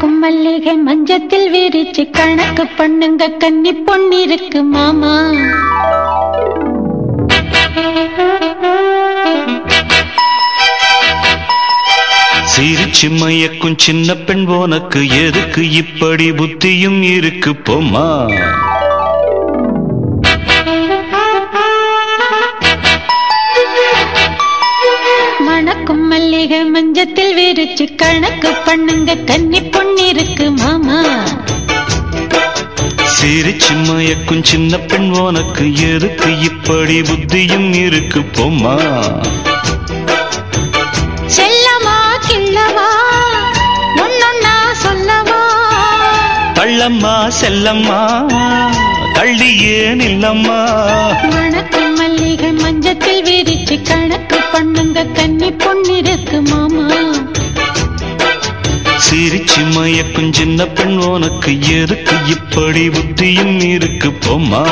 மணக்கும் மல்லிகை மஞ்சத்தில் விரிச்சு கணக்கு பண்ணுங்க கன்னி பொன்னிருக்கு மாமா. சிரிச்சு மயக்கும் சின்ன பெண் உனக்கு எதுக்கு இப்படி புத்தியும் இருக்கு போமா மல்லிகை மஞ்சத்தில் விரிச்சு கணக்கு பண்ணுங்க கன்னி பொன்னிருக்கு மாமா. சிரிச்சு மயக்கும் சின்ன பெண் உனக்கு எதுக்கு? இப்படி புத்தியும் இருக்கு போமா செல்லமா கிள்ளவா ஒன்னொன்னா சொல்லவா? தள்ளம்மா செல்லம்மா. தள்ளி ஏன் இல்லம்மா மணக்கும் விரிச்சு கணக்கு பண்ணுங்க கன்னி பொண்ணிருக்கு மாமா. சிரிச்சு மயக்கும் சின்ன பெண் உனக்கு எதுக்கு? இப்படி புத்தியும் இருக்கு போமா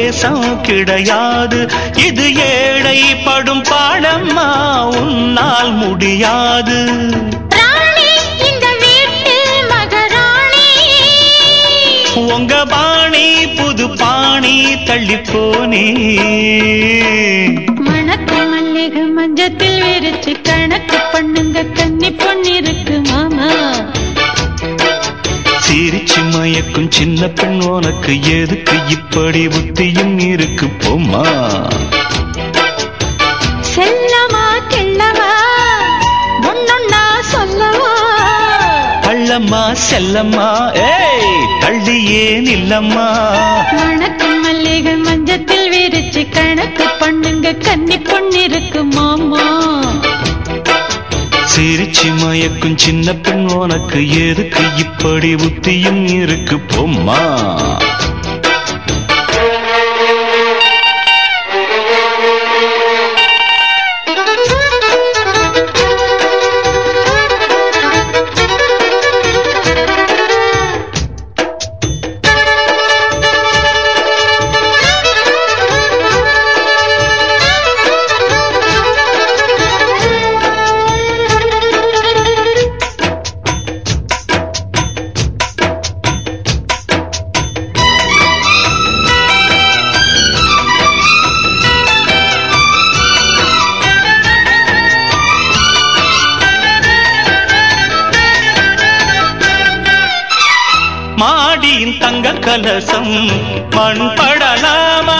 தேசம் கிடையாது. இது ஏழை படும் பாடம்மா உன்னால் முடியாது. உங்க பாணி புது பாணி தள்ளி போனே. மணக்கு மல்லிகை மஞ்சத்தில் விரிச்சு கணக்கு பண்ணுங்க கன்னி பொன்னிருக்கு மாமா சிரிச்சு மயக்கும் சின்ன பெண் உனக்கு எதுக்கு? இப்படி புத்தியும் இருக்கு போமா செல்லமா கிள்ளவா ஒன்னொன்னா சொல்லவா? தள்ளம்மா செல்லம்மா. ஏய் தள்ளி ஏன் இல்லம்மா? மணக்கு மல்லிகை மஞ்சத்தில் விரிச்சு கணக்கு பண்ணுங்க. கன்னி பொன்னிருக்கு மாமா. சிரிச்சு மயக்கும் சின்ன பெண் உனக்கு எதுக்கு? இப்படி புத்தியும் இருக்கு பொம்மா. மாடியின் தங்க கலசம் மண் படலாமா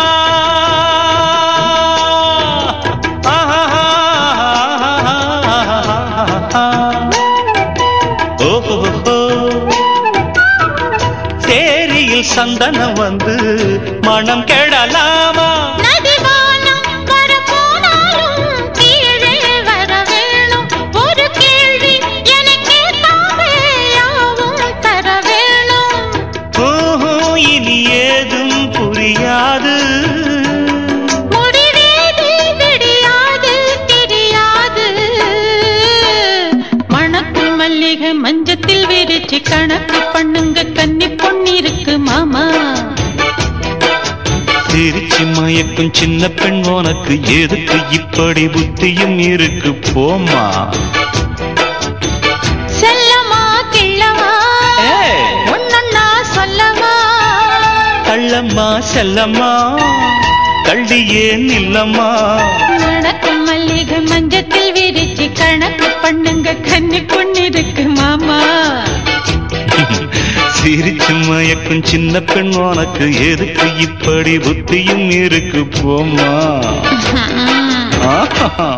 சேரியில் சந்தனம் வந்து மனம் கெடலாம். மஞ்சத்தில் விரிச்சு கணக்கு பண்ணுங்க கன்னி பொன்னிருக்கு மாமா. சிரிச்சு மயக்கும் சின்ன பெண் உனக்கு எதுக்கு? இப்படி புத்தியும் இருக்கு போமா செல்லமா கிள்ளவா? ஏய். ஒன்னொன்னா சொல்லவா? தள்ளம்மா செல்லம்மா. தள்ளி ஏன் இல்லம்மா? நடக்கும் மல்லிகை மஞ்சத்தில் விரிச்சு கணக்கு பண்ணுங்க கன்னி பொண்ணிருக்கு சிரிச்சு மயக்கும் சின்ன பெண் உனக்கு எதுக்கு இப்படி புத்தியும் இருக்கு போம்மா ம். ஆஹா